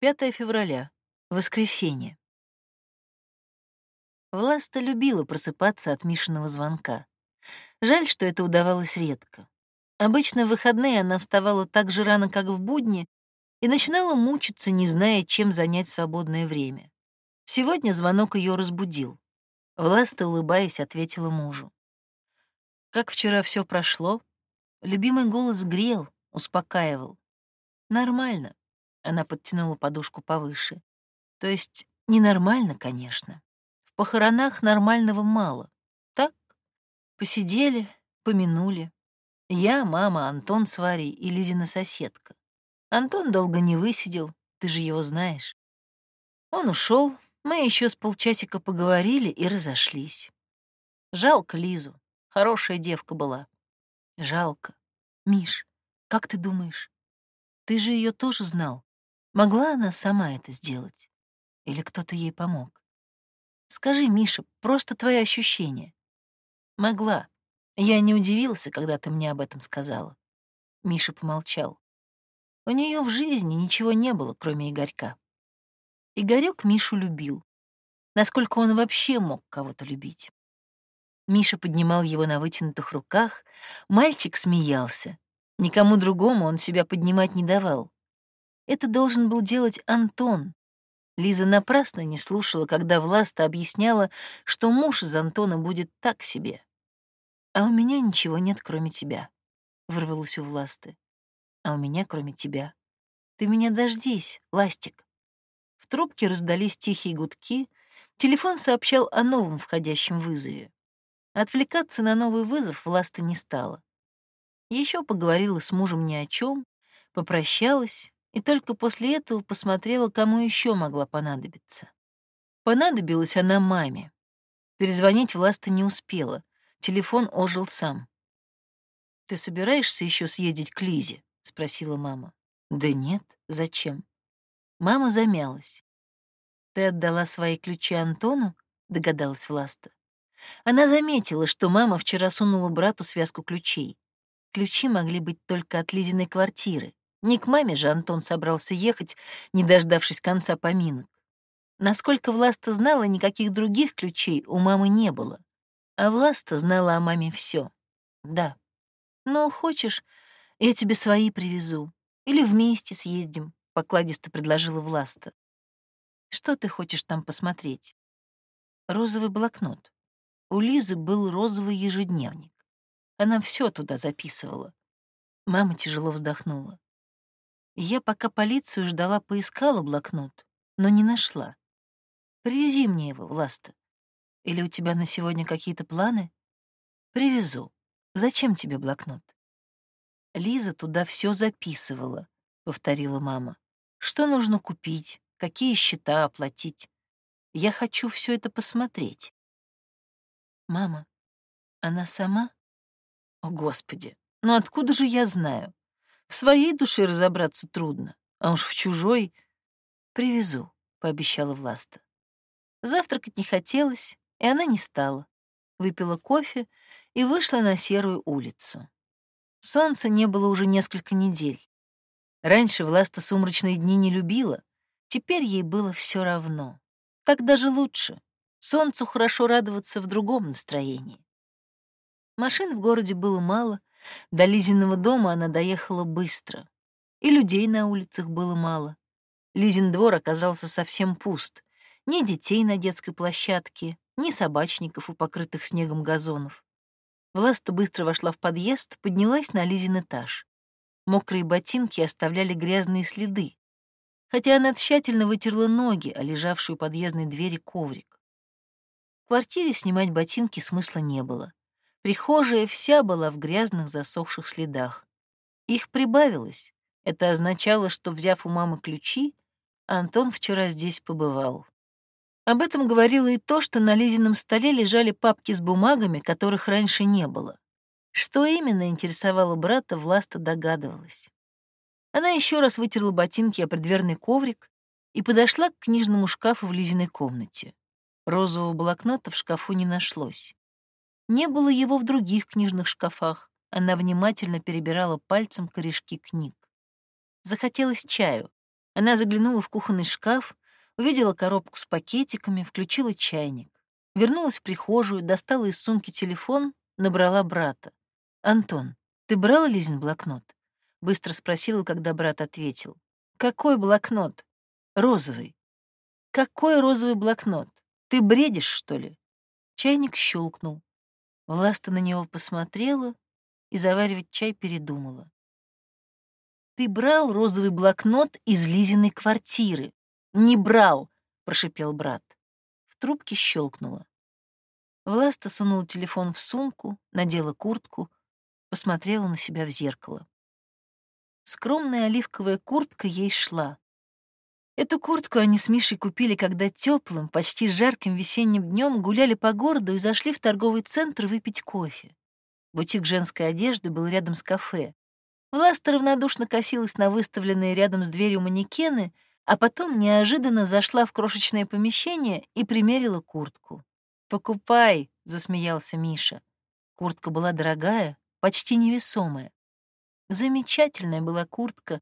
5 февраля. Воскресенье. Власта любила просыпаться от Мишиного звонка. Жаль, что это удавалось редко. Обычно в выходные она вставала так же рано, как в будни, и начинала мучиться, не зная, чем занять свободное время. Сегодня звонок ее разбудил. Власта, улыбаясь, ответила мужу. Как вчера все прошло? Любимый голос грел, успокаивал. Нормально. Она подтянула подушку повыше. То есть ненормально, конечно. В похоронах нормального мало. Так, посидели, помянули. Я, мама, Антон с Варей и Лизина соседка. Антон долго не высидел, ты же его знаешь. Он ушел, мы еще с полчасика поговорили и разошлись. Жалко Лизу, хорошая девка была. Жалко. Миш, как ты думаешь, ты же ее тоже знал? Могла она сама это сделать? Или кто-то ей помог? Скажи, Миша, просто твои ощущения. Могла. Я не удивился, когда ты мне об этом сказала. Миша помолчал. У нее в жизни ничего не было, кроме Игорька. Игорек Мишу любил. Насколько он вообще мог кого-то любить? Миша поднимал его на вытянутых руках, мальчик смеялся. Никому другому он себя поднимать не давал. Это должен был делать Антон. Лиза напрасно не слушала, когда Власта объясняла, что муж из Антона будет так себе. «А у меня ничего нет, кроме тебя», — вырвалось у Власты. «А у меня, кроме тебя. Ты меня дождись, Ластик». В трубке раздались тихие гудки, телефон сообщал о новом входящем вызове. Отвлекаться на новый вызов Власта не стала. Еще поговорила с мужем ни о чем, попрощалась и только после этого посмотрела, кому еще могла понадобиться. Понадобилась она маме. Перезвонить Власта не успела. Телефон ожил сам. «Ты собираешься еще съездить к Лизе?» — спросила мама. «Да нет, зачем?» Мама замялась. «Ты отдала свои ключи Антону?» — догадалась Власта. Она заметила, что мама вчера сунула брату связку ключей. Ключи могли быть только от Лизиной квартиры. Не к маме же Антон собрался ехать, не дождавшись конца поминок. Насколько Власта знала, никаких других ключей у мамы не было. А Власта знала о маме все. Да. Ну, хочешь, я тебе свои привезу. Или вместе съездим, — покладисто предложила Власта. Что ты хочешь там посмотреть? Розовый блокнот. У Лизы был розовый ежедневник. Она все туда записывала. Мама тяжело вздохнула. Я пока полицию ждала, поискала блокнот, но не нашла. Привези мне его, Власта. Или у тебя на сегодня какие-то планы? Привезу. Зачем тебе блокнот? Лиза туда все записывала, повторила мама. Что нужно купить, какие счета оплатить? Я хочу все это посмотреть. Мама, она сама? О, Господи, ну откуда же я знаю? В своей душе разобраться трудно, а уж в чужой... Привезу, — пообещала Власта. Завтракать не хотелось, и она не стала. Выпила кофе и вышла на серую улицу. Солнца не было уже несколько недель. Раньше Власта сумрачные дни не любила, теперь ей было все равно. Так даже лучше. Солнцу хорошо радоваться в другом настроении. Машин в городе было мало, до Лизиного дома она доехала быстро. И людей на улицах было мало. Лизин двор оказался совсем пуст. Ни детей на детской площадке, ни собачников у покрытых снегом газонов. Власта быстро вошла в подъезд, поднялась на Лизин этаж. Мокрые ботинки оставляли грязные следы, хотя она тщательно вытерла ноги, о лежавшую подъездной двери коврик. В квартире снимать ботинки смысла не было. Прихожая вся была в грязных засохших следах. Их прибавилось. Это означало, что, взяв у мамы ключи, Антон вчера здесь побывал. Об этом говорило и то, что на Лизином столе лежали папки с бумагами, которых раньше не было. Что именно интересовало брата, Власта догадывалась. Она еще раз вытерла ботинки о предверный коврик и подошла к книжному шкафу в Лизиной комнате. Розового блокнота в шкафу не нашлось. Не было его в других книжных шкафах. Она внимательно перебирала пальцем корешки книг. Захотелось чаю. Она заглянула в кухонный шкаф, увидела коробку с пакетиками, включила чайник. Вернулась в прихожую, достала из сумки телефон, набрала брата. «Антон, ты брал Лизин блокнот?» Быстро спросила, когда брат ответил. «Какой блокнот?» «Розовый». «Какой розовый блокнот? Ты бредишь, что ли?» Чайник щелкнул. Власта на него посмотрела и заваривать чай передумала. «Ты брал розовый блокнот из Лизиной квартиры?» «Не брал!» — прошипел брат. В трубке щелкнуло. Власта сунула телефон в сумку, надела куртку, посмотрела на себя в зеркало. Скромная оливковая куртка ей шла. Эту куртку они с Мишей купили, когда теплым, почти жарким весенним днем гуляли по городу и зашли в торговый центр выпить кофе. Бутик женской одежды был рядом с кафе. Власта равнодушно косилась на выставленные рядом с дверью манекены, а потом неожиданно зашла в крошечное помещение и примерила куртку. «Покупай», — засмеялся Миша. Куртка была дорогая, почти невесомая. Замечательная была куртка,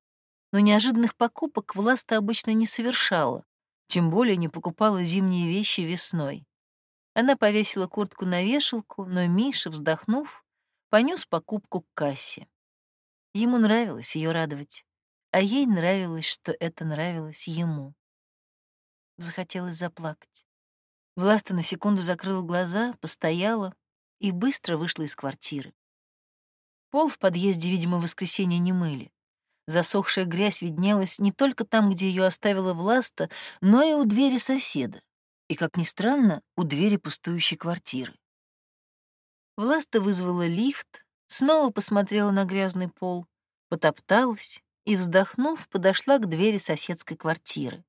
но неожиданных покупок Власта обычно не совершала, тем более не покупала зимние вещи весной. Она повесила куртку на вешалку, но Миша, вздохнув, понес покупку к кассе. Ему нравилось ее радовать, а ей нравилось, что это нравилось ему. Захотелось заплакать. Власта на секунду закрыла глаза, постояла и быстро вышла из квартиры. Пол в подъезде, видимо, в воскресенье не мыли. Засохшая грязь виднелась не только там, где ее оставила Власта, но и у двери соседа. И, как ни странно, у двери пустующей квартиры. Власта вызвала лифт, снова посмотрела на грязный пол, потопталась и, вздохнув, подошла к двери соседской квартиры.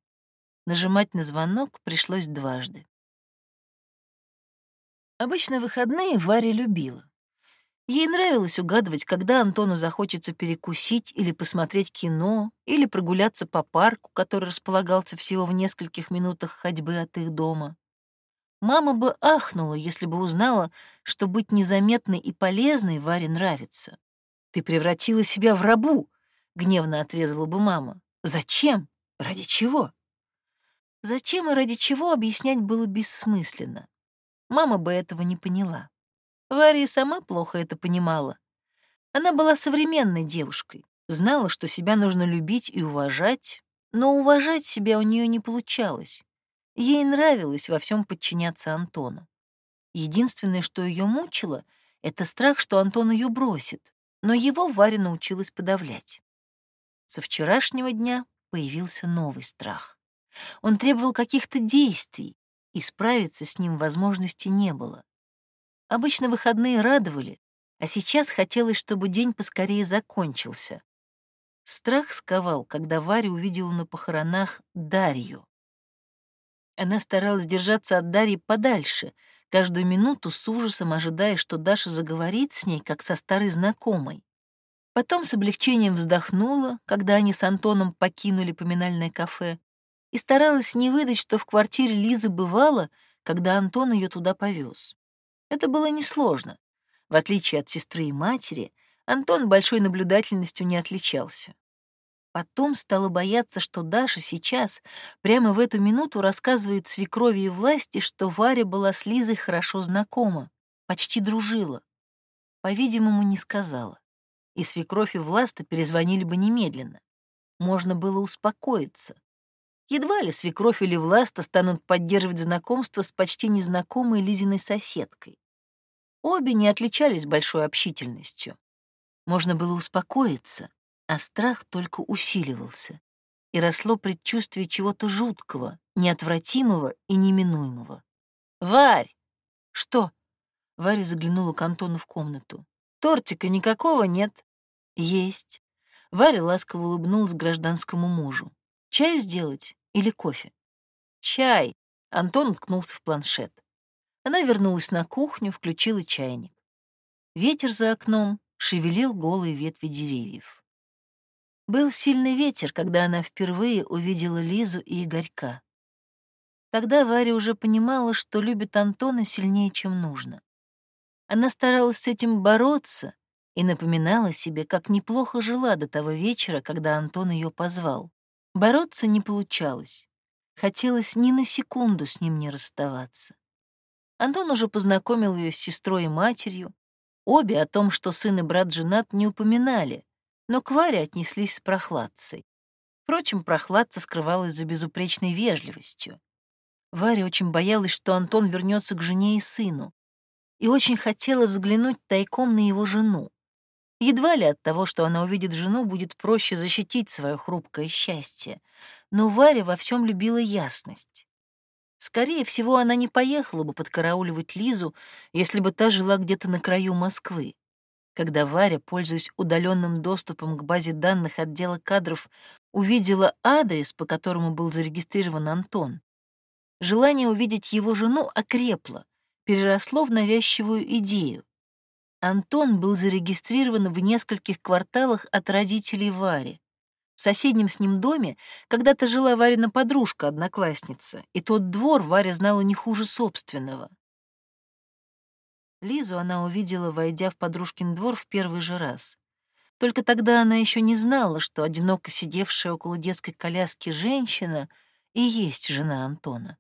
Нажимать на звонок пришлось дважды. Обычно выходные Варя любила. Ей нравилось угадывать, когда Антону захочется перекусить или посмотреть кино, или прогуляться по парку, который располагался всего в нескольких минутах ходьбы от их дома. Мама бы ахнула, если бы узнала, что быть незаметной и полезной Варе нравится. «Ты превратила себя в рабу», — гневно отрезала бы мама. «Зачем? Ради чего?» Зачем и ради чего объяснять было бессмысленно. Мама бы этого не поняла. Варя сама плохо это понимала. Она была современной девушкой, знала, что себя нужно любить и уважать, но уважать себя у нее не получалось. Ей нравилось во всем подчиняться Антону. Единственное, что ее мучило, это страх, что Антон ее бросит, но его Варя научилась подавлять. Со вчерашнего дня появился новый страх. Он требовал каких-то действий, и справиться с ним возможности не было. Обычно выходные радовали, а сейчас хотелось, чтобы день поскорее закончился. Страх сковал, когда Варя увидела на похоронах Дарью. Она старалась держаться от Дарьи подальше, каждую минуту с ужасом ожидая, что Даша заговорит с ней, как со старой знакомой. Потом с облегчением вздохнула, когда они с Антоном покинули поминальное кафе, и старалась не выдать, что в квартире Лизы бывало, когда Антон ее туда повез. Это было несложно. В отличие от сестры и матери, Антон большой наблюдательностью не отличался. Потом стала бояться, что Даша сейчас, прямо в эту минуту, рассказывает свекрови и власти, что Варя была с Лизой хорошо знакома, почти дружила. По-видимому, не сказала. И свекровь и власта перезвонили бы немедленно. Можно было успокоиться. Едва ли свекровь или власта станут поддерживать знакомство с почти незнакомой Лизиной соседкой. Обе не отличались большой общительностью. Можно было успокоиться, а страх только усиливался, и росло предчувствие чего-то жуткого, неотвратимого и неминуемого. «Варь!» «Что?» Варя заглянула к Антону в комнату. «Тортика никакого нет?» «Есть». Варя ласково улыбнулась гражданскому мужу. «Чай сделать?» Или кофе? Чай. Антон уткнулся в планшет. Она вернулась на кухню, включила чайник. Ветер за окном шевелил голые ветви деревьев. Был сильный ветер, когда она впервые увидела Лизу и Игорька. Тогда Варя уже понимала, что любит Антона сильнее, чем нужно. Она старалась с этим бороться и напоминала себе, как неплохо жила до того вечера, когда Антон ее позвал. Бороться не получалось. Хотелось ни на секунду с ним не расставаться. Антон уже познакомил ее с сестрой и матерью. Обе о том, что сын и брат женат, не упоминали, но к Варе отнеслись с прохладцей. Впрочем, прохладца скрывалась за безупречной вежливостью. Варя очень боялась, что Антон вернется к жене и сыну, и очень хотела взглянуть тайком на его жену. Едва ли от того, что она увидит жену, будет проще защитить свое хрупкое счастье. Но Варя во всем любила ясность. Скорее всего, она не поехала бы подкарауливать Лизу, если бы та жила где-то на краю Москвы. Когда Варя, пользуясь удаленным доступом к базе данных отдела кадров, увидела адрес, по которому был зарегистрирован Антон, желание увидеть его жену окрепло, переросло в навязчивую идею. Антон был зарегистрирован в нескольких кварталах от родителей Вари. В соседнем с ним доме когда-то жила Варина подружка-одноклассница, и тот двор Варя знала не хуже собственного. Лизу она увидела, войдя в подружкин двор в первый же раз. Только тогда она еще не знала, что одиноко сидевшая около детской коляски женщина и есть жена Антона.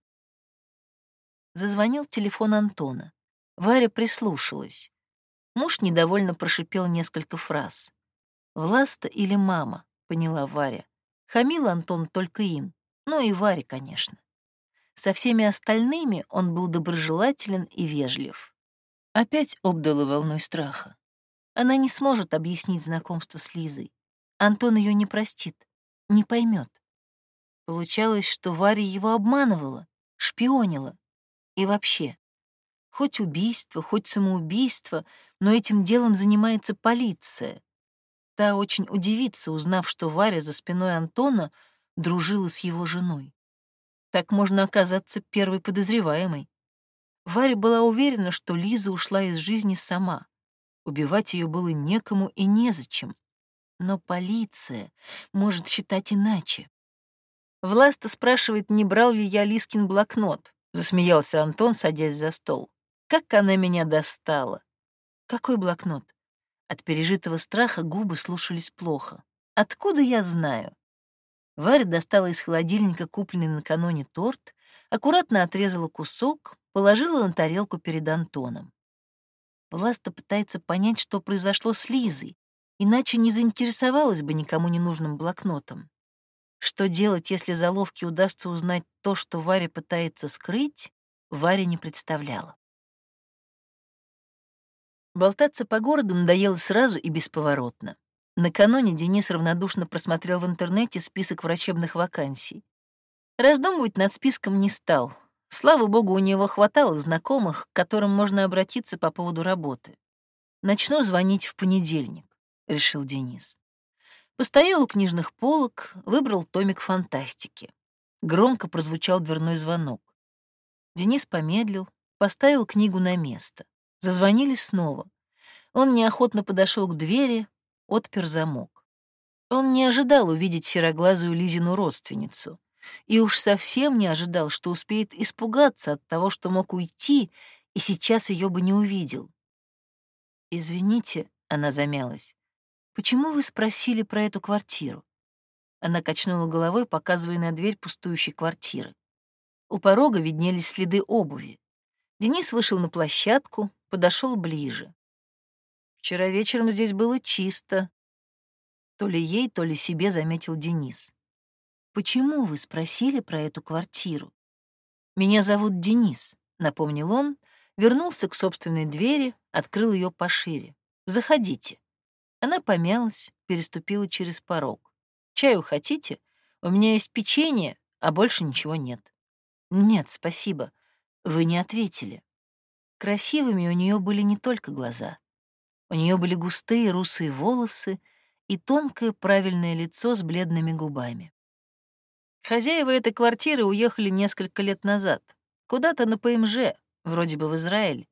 Зазвонил телефон Антона. Варя прислушалась. Муж недовольно прошипел несколько фраз. «Власта или мама?» — поняла Варя. Хамил Антон только им. Ну и Варе, конечно. Со всеми остальными он был доброжелателен и вежлив. Опять обдала волной страха. Она не сможет объяснить знакомство с Лизой. Антон ее не простит, не поймет. Получалось, что Варя его обманывала, шпионила. И вообще, хоть убийство, хоть самоубийство, но этим делом занимается полиция. Та очень удивится, узнав, что Варя за спиной Антона дружила с его женой. Так можно оказаться первой подозреваемой. Варя была уверена, что Лиза ушла из жизни сама. Убивать ее было некому и незачем. Но полиция может считать иначе. Власта спрашивает, не брал ли я Лискин блокнот. Засмеялся Антон, садясь за стол. Как она меня достала. Какой блокнот? От пережитого страха губы слушались плохо. Откуда я знаю? Варя достала из холодильника купленный накануне торт, аккуратно отрезала кусок, положила на тарелку перед Антоном. Власта пытается понять, что произошло с Лизой, иначе не заинтересовалась бы никому ненужным блокнотом. Что делать, если заловке удастся узнать то, что Варя пытается скрыть, Варя не представляла. Болтаться по городу надоело сразу и бесповоротно. Накануне Денис равнодушно просмотрел в интернете список врачебных вакансий. Раздумывать над списком не стал. Слава богу, у него хватало знакомых, к которым можно обратиться по поводу работы. «Начну звонить в понедельник», — решил Денис. Постоял у книжных полок, выбрал томик фантастики. Громко прозвучал дверной звонок. Денис помедлил, поставил книгу на место. Зазвонили снова. Он неохотно подошел к двери, отпер замок. Он не ожидал увидеть сероглазую Лизину родственницу. И уж совсем не ожидал, что успеет испугаться от того, что мог уйти, и сейчас ее бы не увидел. «Извините», — она замялась, — «почему вы спросили про эту квартиру?» Она качнула головой, показывая на дверь пустующей квартиры. У порога виднелись следы обуви. Денис вышел на площадку, подошел ближе. Вчера вечером здесь было чисто. То ли ей, то ли себе заметил Денис. «Почему вы спросили про эту квартиру?» «Меня зовут Денис», — напомнил он, вернулся к собственной двери, открыл ее пошире. «Заходите». Она помялась, переступила через порог. «Чаю хотите? У меня есть печенье, а больше ничего нет». «Нет, спасибо. Вы не ответили. Красивыми у нее были не только глаза. У нее были густые русые волосы и тонкое правильное лицо с бледными губами. Хозяева этой квартиры уехали несколько лет назад. Куда-то на ПМЖ, вроде бы в Израиль.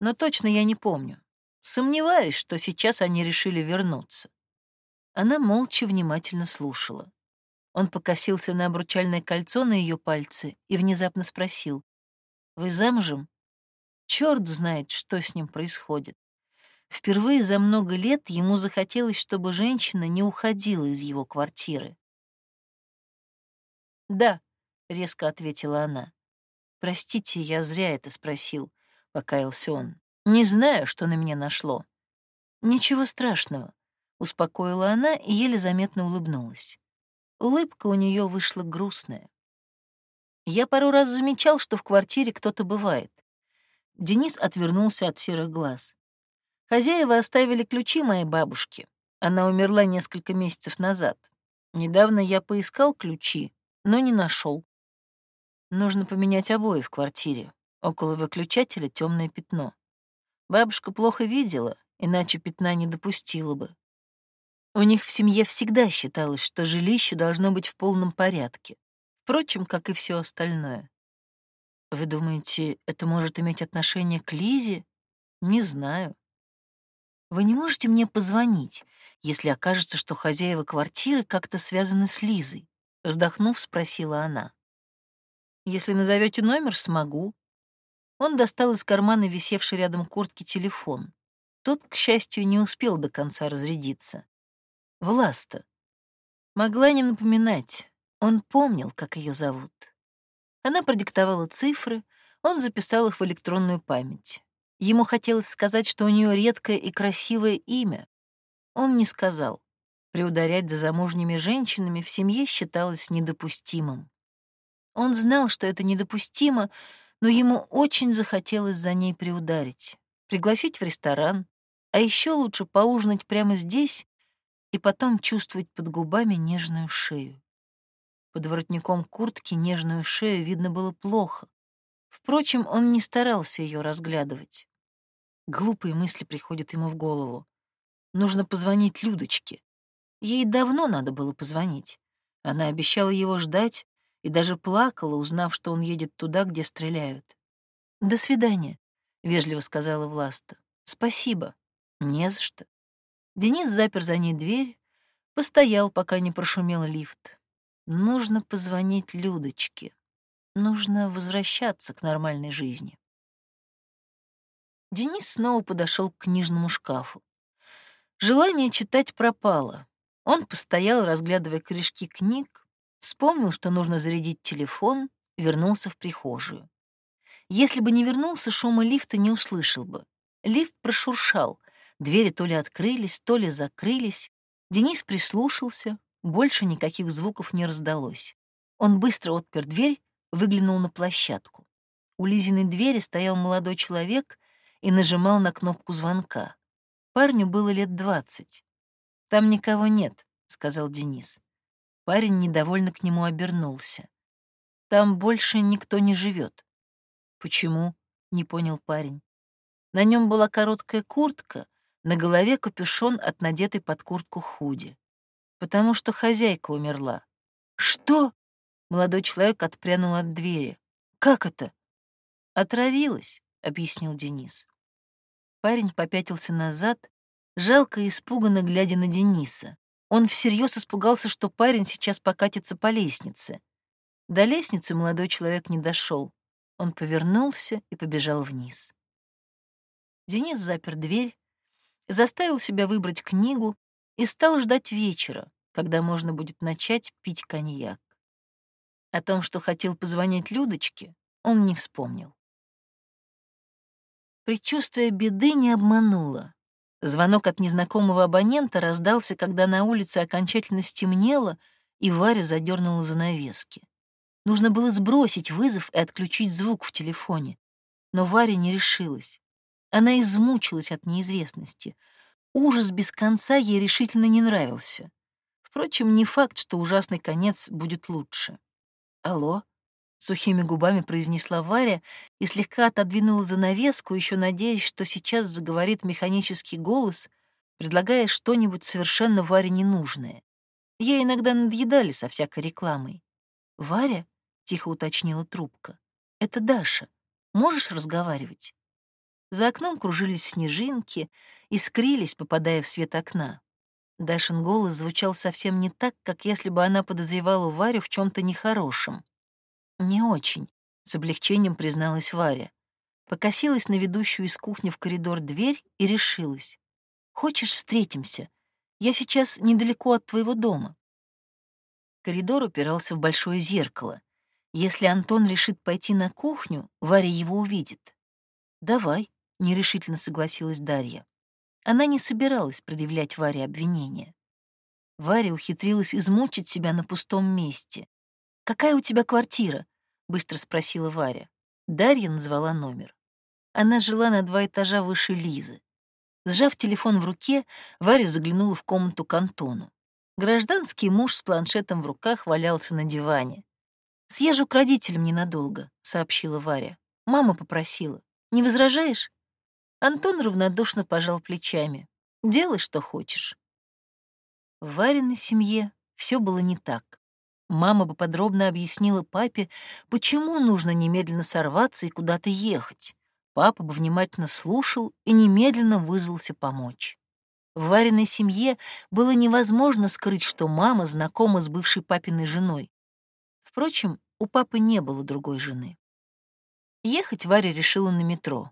Но точно я не помню. Сомневаюсь, что сейчас они решили вернуться. Она молча внимательно слушала. Он покосился на обручальное кольцо на ее пальце и внезапно спросил. «Вы замужем?» Черт знает, что с ним происходит. Впервые за много лет ему захотелось, чтобы женщина не уходила из его квартиры. «Да», — резко ответила она. «Простите, я зря это спросил», — покаялся он. «Не знаю, что на меня нашло». «Ничего страшного», — успокоила она и еле заметно улыбнулась. Улыбка у нее вышла грустная. Я пару раз замечал, что в квартире кто-то бывает. Денис отвернулся от серых глаз. Хозяева оставили ключи моей бабушке. Она умерла несколько месяцев назад. Недавно я поискал ключи, но не нашел. Нужно поменять обои в квартире. Около выключателя темное пятно. Бабушка плохо видела, иначе пятна не допустила бы. У них в семье всегда считалось, что жилище должно быть в полном порядке. Впрочем, как и все остальное. Вы думаете, это может иметь отношение к Лизе? Не знаю. Вы не можете мне позвонить, если окажется, что хозяева квартиры как-то связаны с Лизой? Вздохнув, спросила она. Если назовете номер, смогу. Он достал из кармана висевший рядом куртки телефон. Тот, к счастью, не успел до конца разрядиться. Власта. Могла не напоминать. Он помнил, как ее зовут. Она продиктовала цифры, он записал их в электронную память. Ему хотелось сказать, что у нее редкое и красивое имя. Он не сказал. Приударять за замужними женщинами в семье считалось недопустимым. Он знал, что это недопустимо, но ему очень захотелось за ней приударить, пригласить в ресторан, а еще лучше поужинать прямо здесь и потом чувствовать под губами нежную шею. Под воротником куртки нежную шею видно было плохо. Впрочем, он не старался ее разглядывать. Глупые мысли приходят ему в голову. Нужно позвонить Людочке. Ей давно надо было позвонить. Она обещала его ждать, и даже плакала, узнав, что он едет туда, где стреляют. «До свидания», — вежливо сказала Власта. «Спасибо». «Не за что». Денис запер за ней дверь, постоял, пока не прошумел лифт. Нужно позвонить Людочке. Нужно возвращаться к нормальной жизни. Денис снова подошел к книжному шкафу. Желание читать пропало. Он постоял, разглядывая корешки книг, Вспомнил, что нужно зарядить телефон, вернулся в прихожую. Если бы не вернулся, шума лифта не услышал бы. Лифт прошуршал, двери то ли открылись, то ли закрылись. Денис прислушался, больше никаких звуков не раздалось. Он быстро отпер дверь, выглянул на площадку. У Лизиной двери стоял молодой человек и нажимал на кнопку звонка. Парню было лет двадцать. «Там никого нет», — сказал Денис. Парень недовольно к нему обернулся. «Там больше никто не живет. «Почему?» — не понял парень. На нем была короткая куртка, на голове капюшон от надетой под куртку худи. «Потому что хозяйка умерла». «Что?» — молодой человек отпрянул от двери. «Как это?» «Отравилась», — объяснил Денис. Парень попятился назад, жалко и испуганно глядя на Дениса. Он всерьез испугался, что парень сейчас покатится по лестнице. До лестницы молодой человек не дошел. Он повернулся и побежал вниз. Денис запер дверь, заставил себя выбрать книгу и стал ждать вечера, когда можно будет начать пить коньяк. О том, что хотел позвонить Людочке, он не вспомнил. Предчувствие беды не обмануло. Звонок от незнакомого абонента раздался, когда на улице окончательно стемнело, и Варя задернула занавески. Нужно было сбросить вызов и отключить звук в телефоне. Но Варя не решилась. Она измучилась от неизвестности. Ужас без конца ей решительно не нравился. Впрочем, не факт, что ужасный конец будет лучше. «Алло?» Сухими губами произнесла Варя и слегка отодвинула занавеску, еще надеясь, что сейчас заговорит механический голос, предлагая что-нибудь совершенно Варе ненужное. Ей иногда надъедали со всякой рекламой. «Варя?» — тихо уточнила трубка. «Это Даша. Можешь разговаривать?» За окном кружились снежинки, искрились, попадая в свет окна. Дашин голос звучал совсем не так, как если бы она подозревала Варю в чем то нехорошем. «Не очень», — с облегчением призналась Варя. Покосилась на ведущую из кухни в коридор дверь и решилась. «Хочешь, встретимся? Я сейчас недалеко от твоего дома». Коридор упирался в большое зеркало. Если Антон решит пойти на кухню, Варя его увидит. «Давай», — нерешительно согласилась Дарья. Она не собиралась предъявлять Варе обвинения. Варя ухитрилась измучить себя на пустом месте. «Какая у тебя квартира?» — быстро спросила Варя. Дарья назвала номер. Она жила на два этажа выше Лизы. Сжав телефон в руке, Варя заглянула в комнату к Антону. Гражданский муж с планшетом в руках валялся на диване. «Съезжу к родителям ненадолго», — сообщила Варя. «Мама попросила. Не возражаешь?» Антон равнодушно пожал плечами. «Делай, что хочешь». В Вариной семье все было не так. Мама бы подробно объяснила папе, почему нужно немедленно сорваться и куда-то ехать. Папа бы внимательно слушал и немедленно вызвался помочь. В Вариной семье было невозможно скрыть, что мама знакома с бывшей папиной женой. Впрочем, у папы не было другой жены. Ехать Варя решила на метро.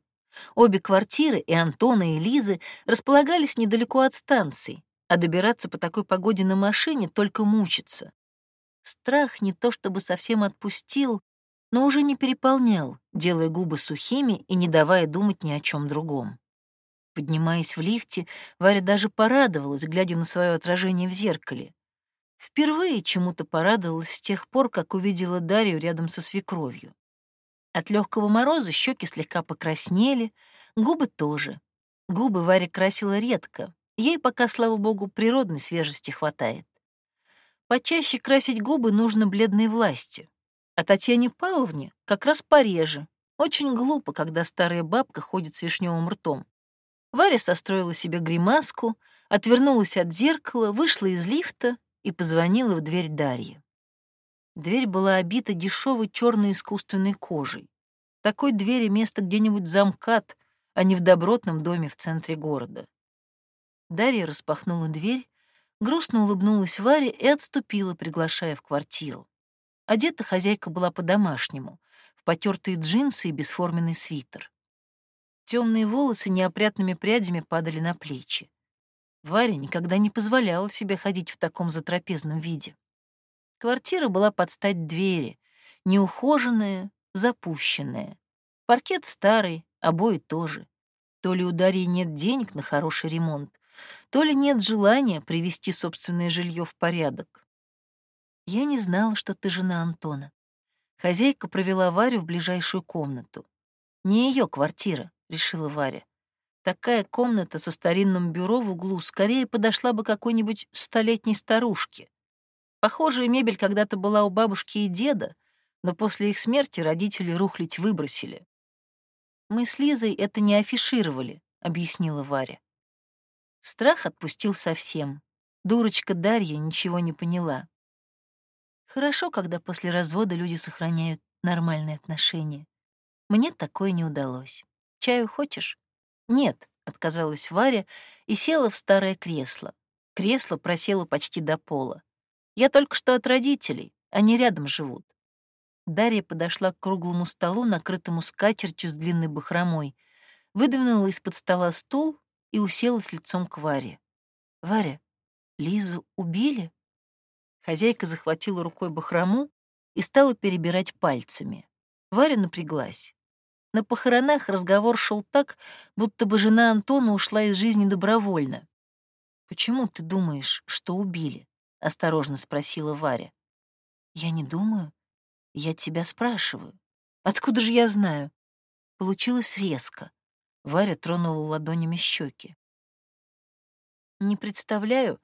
Обе квартиры, и Антона, и Лизы, располагались недалеко от станции, а добираться по такой погоде на машине только мучиться. Страх не то чтобы совсем отпустил, но уже не переполнял, делая губы сухими и не давая думать ни о чем другом. Поднимаясь в лифте, Варя даже порадовалась, глядя на свое отражение в зеркале. Впервые чему-то порадовалась с тех пор, как увидела Дарью рядом со свекровью. От легкого мороза щеки слегка покраснели, губы тоже. Губы Варя красила редко, ей пока, слава богу, природной свежести хватает. Почаще красить губы нужно бледной власти. А Татьяне Павловне как раз пореже. Очень глупо, когда старая бабка ходит с вишневым ртом. Варя состроила себе гримаску, отвернулась от зеркала, вышла из лифта и позвонила в дверь Дарьи. Дверь была обита дешевой черной искусственной кожей. Такой двери место где-нибудь замкат, а не в добротном доме в центре города. Дарья распахнула дверь, грустно улыбнулась Варе и отступила, приглашая в квартиру. Одета хозяйка была по-домашнему, в потертые джинсы и бесформенный свитер. Темные волосы неопрятными прядями падали на плечи. Варя никогда не позволяла себе ходить в таком затрапезном виде. Квартира была под стать двери, неухоженная, запущенная. Паркет старый, обои тоже. То ли у Дарьи нет денег на хороший ремонт, то ли нет желания привести собственное жилье в порядок. Я не знала, что ты жена Антона. Хозяйка провела Варю в ближайшую комнату. Не ее квартира, решила Варя. Такая комната со старинным бюро в углу скорее подошла бы какой-нибудь столетней старушке. Похожая мебель когда-то была у бабушки и деда, но после их смерти родители рухлить выбросили. «Мы с Лизой это не афишировали», — объяснила Варя. Страх отпустил совсем. Дурочка Дарья ничего не поняла. Хорошо, когда после развода люди сохраняют нормальные отношения. Мне такое не удалось. Чаю хочешь? Нет, отказалась Варя и села в старое кресло. Кресло просело почти до пола. Я только что от родителей, они рядом живут. Дарья подошла к круглому столу, накрытому скатертью с длинной бахромой, выдвинула из-под стола стул и уселась лицом к Варе. «Варя, Лизу убили?» Хозяйка захватила рукой бахрому и стала перебирать пальцами. Варя напряглась. На похоронах разговор шел так, будто бы жена Антона ушла из жизни добровольно. «Почему ты думаешь, что убили?» — осторожно спросила Варя. «Я не думаю. Я тебя спрашиваю. Откуда же я знаю?» Получилось резко. Варя тронула ладонями щеки. «Не представляю,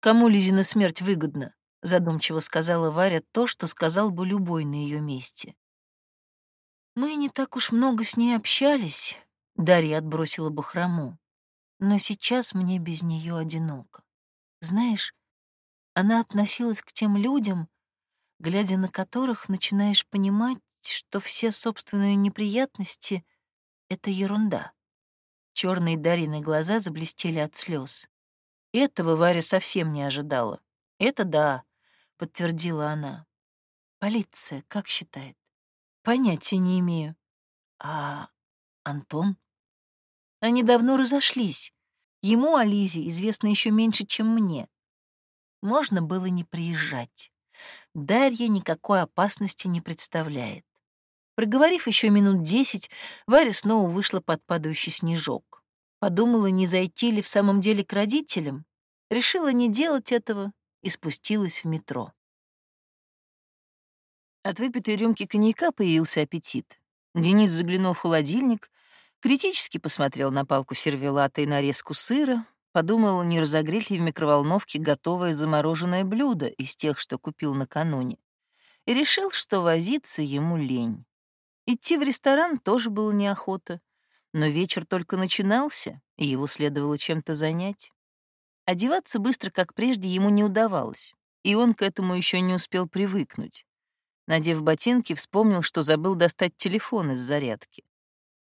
кому Лизина смерть выгодна», — задумчиво сказала Варя то, что сказал бы любой на ее месте. «Мы не так уж много с ней общались», — Дарья отбросила бахрому. «Но сейчас мне без нее одиноко. Знаешь, она относилась к тем людям, глядя на которых начинаешь понимать, что все собственные неприятности — это ерунда. Черные Дарины глаза заблестели от слез. Этого Варя совсем не ожидала. «Это да», — подтвердила она. «Полиция как считает?» «Понятия не имею». «А Антон?» Они давно разошлись. Ему о Лизе известно еще меньше, чем мне. Можно было не приезжать. Дарья никакой опасности не представляет. Проговорив еще минут десять, Варя снова вышла под падающий снежок. Подумала, не зайти ли в самом деле к родителям. Решила не делать этого и спустилась в метро. От выпитой рюмки коньяка появился аппетит. Денис заглянул в холодильник, критически посмотрел на палку сервелата и нарезку сыра, подумал, не разогреть ли в микроволновке готовое замороженное блюдо из тех, что купил накануне, и решил, что возиться ему лень. Идти в ресторан тоже было неохота, но вечер только начинался, и его следовало чем-то занять. Одеваться быстро, как прежде, ему не удавалось, и он к этому еще не успел привыкнуть. Надев ботинки, вспомнил, что забыл достать телефон из зарядки.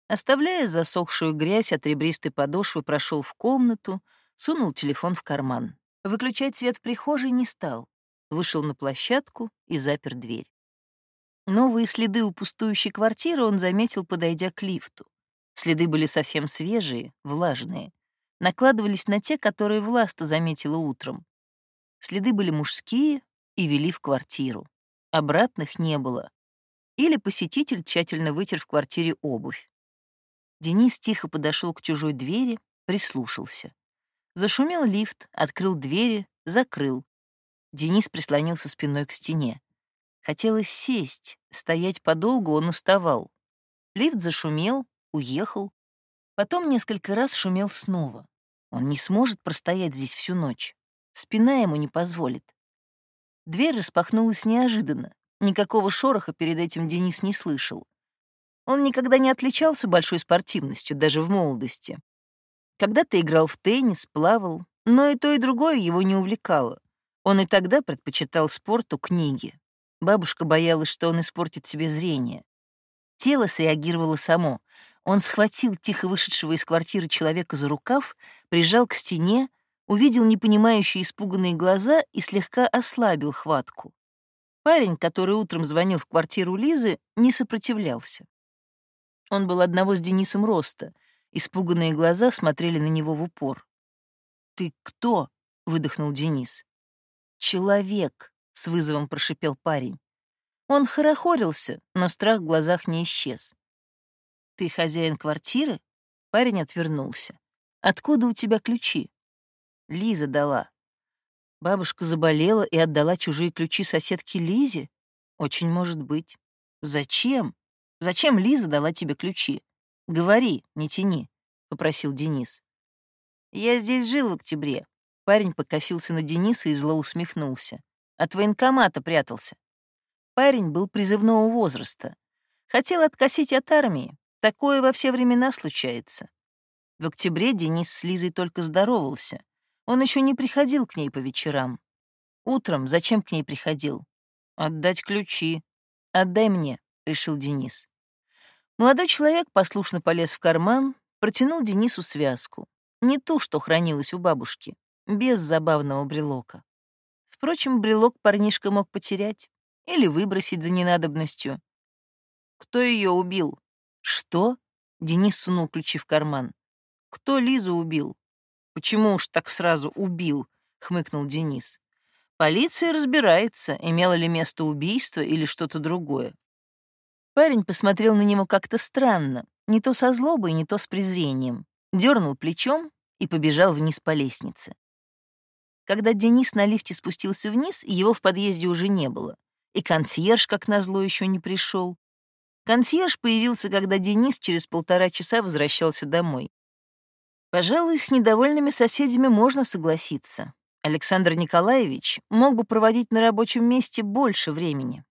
Оставляя засохшую грязь от ребристой подошвы, прошел в комнату, сунул телефон в карман. Выключать свет в прихожей не стал. Вышел на площадку и запер дверь. Новые следы у пустующей квартиры он заметил, подойдя к лифту. Следы были совсем свежие, влажные. Накладывались на те, которые Власта заметила утром. Следы были мужские и вели в квартиру. Обратных не было. Или посетитель тщательно вытер в квартире обувь. Денис тихо подошел к чужой двери, прислушался. Зашумел лифт, открыл двери, закрыл. Денис прислонился спиной к стене. Хотелось сесть, стоять подолгу он уставал. Лифт зашумел, уехал. Потом несколько раз шумел снова. Он не сможет простоять здесь всю ночь. Спина ему не позволит. Дверь распахнулась неожиданно. Никакого шороха перед этим Денис не слышал. Он никогда не отличался большой спортивностью, даже в молодости. Когда-то играл в теннис, плавал, но и то, и другое его не увлекало. Он и тогда предпочитал спорту книги. Бабушка боялась, что он испортит себе зрение. Тело среагировало само. Он схватил тихо вышедшего из квартиры человека за рукав, прижал к стене, увидел непонимающие испуганные глаза и слегка ослабил хватку. Парень, который утром звонил в квартиру Лизы, не сопротивлялся. Он был одного с Денисом роста. Испуганные глаза смотрели на него в упор. «Ты кто?» — выдохнул Денис. «Человек», — с вызовом прошипел парень. Он хорохорился, но страх в глазах не исчез. «Ты хозяин квартиры?» Парень отвернулся. «Откуда у тебя ключи?» Лиза дала. Бабушка заболела и отдала чужие ключи соседке Лизе? Очень может быть. Зачем? Зачем Лиза дала тебе ключи? Говори, не тяни, — попросил Денис. Я здесь жил в октябре. Парень покосился на Дениса и зло усмехнулся. От военкомата прятался. Парень был призывного возраста. Хотел откосить от армии. Такое во все времена случается. В октябре Денис с Лизой только здоровался. Он еще не приходил к ней по вечерам. Утром зачем к ней приходил? Отдать ключи. Отдай мне, решил Денис. Молодой человек послушно полез в карман, протянул Денису связку. Не ту, что хранилась у бабушки, без забавного брелока. Впрочем, брелок парнишка мог потерять или выбросить за ненадобностью. Кто ее убил? Что? Денис сунул ключи в карман. Кто Лизу убил? «Почему уж так сразу убил?» — хмыкнул Денис. «Полиция разбирается, имело ли место убийство или что-то другое». Парень посмотрел на него как-то странно, не то со злобой, не то с презрением, дернул плечом и побежал вниз по лестнице. Когда Денис на лифте спустился вниз, его в подъезде уже не было, и консьерж, как назло, еще не пришел. Консьерж появился, когда Денис через полтора часа возвращался домой. Пожалуй, с недовольными соседями можно согласиться. Александр Николаевич мог бы проводить на рабочем месте больше времени.